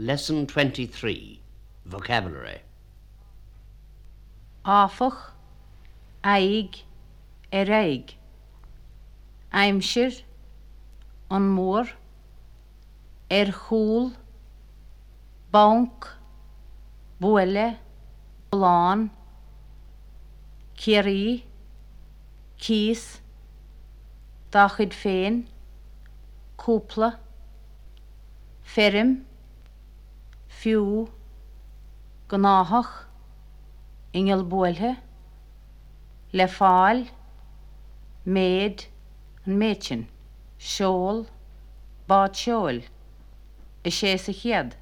Lesson 23 Vocabulary. áfach, aig, ar aig. Aimsir, an mór, ar bank, buile, blán, céirí, cíos, dachid féin, cúpla, ferrim, fiú go náthach ingeal buaithe le fáil méid an méidin, seóil báid seóil, i sé sa chéad.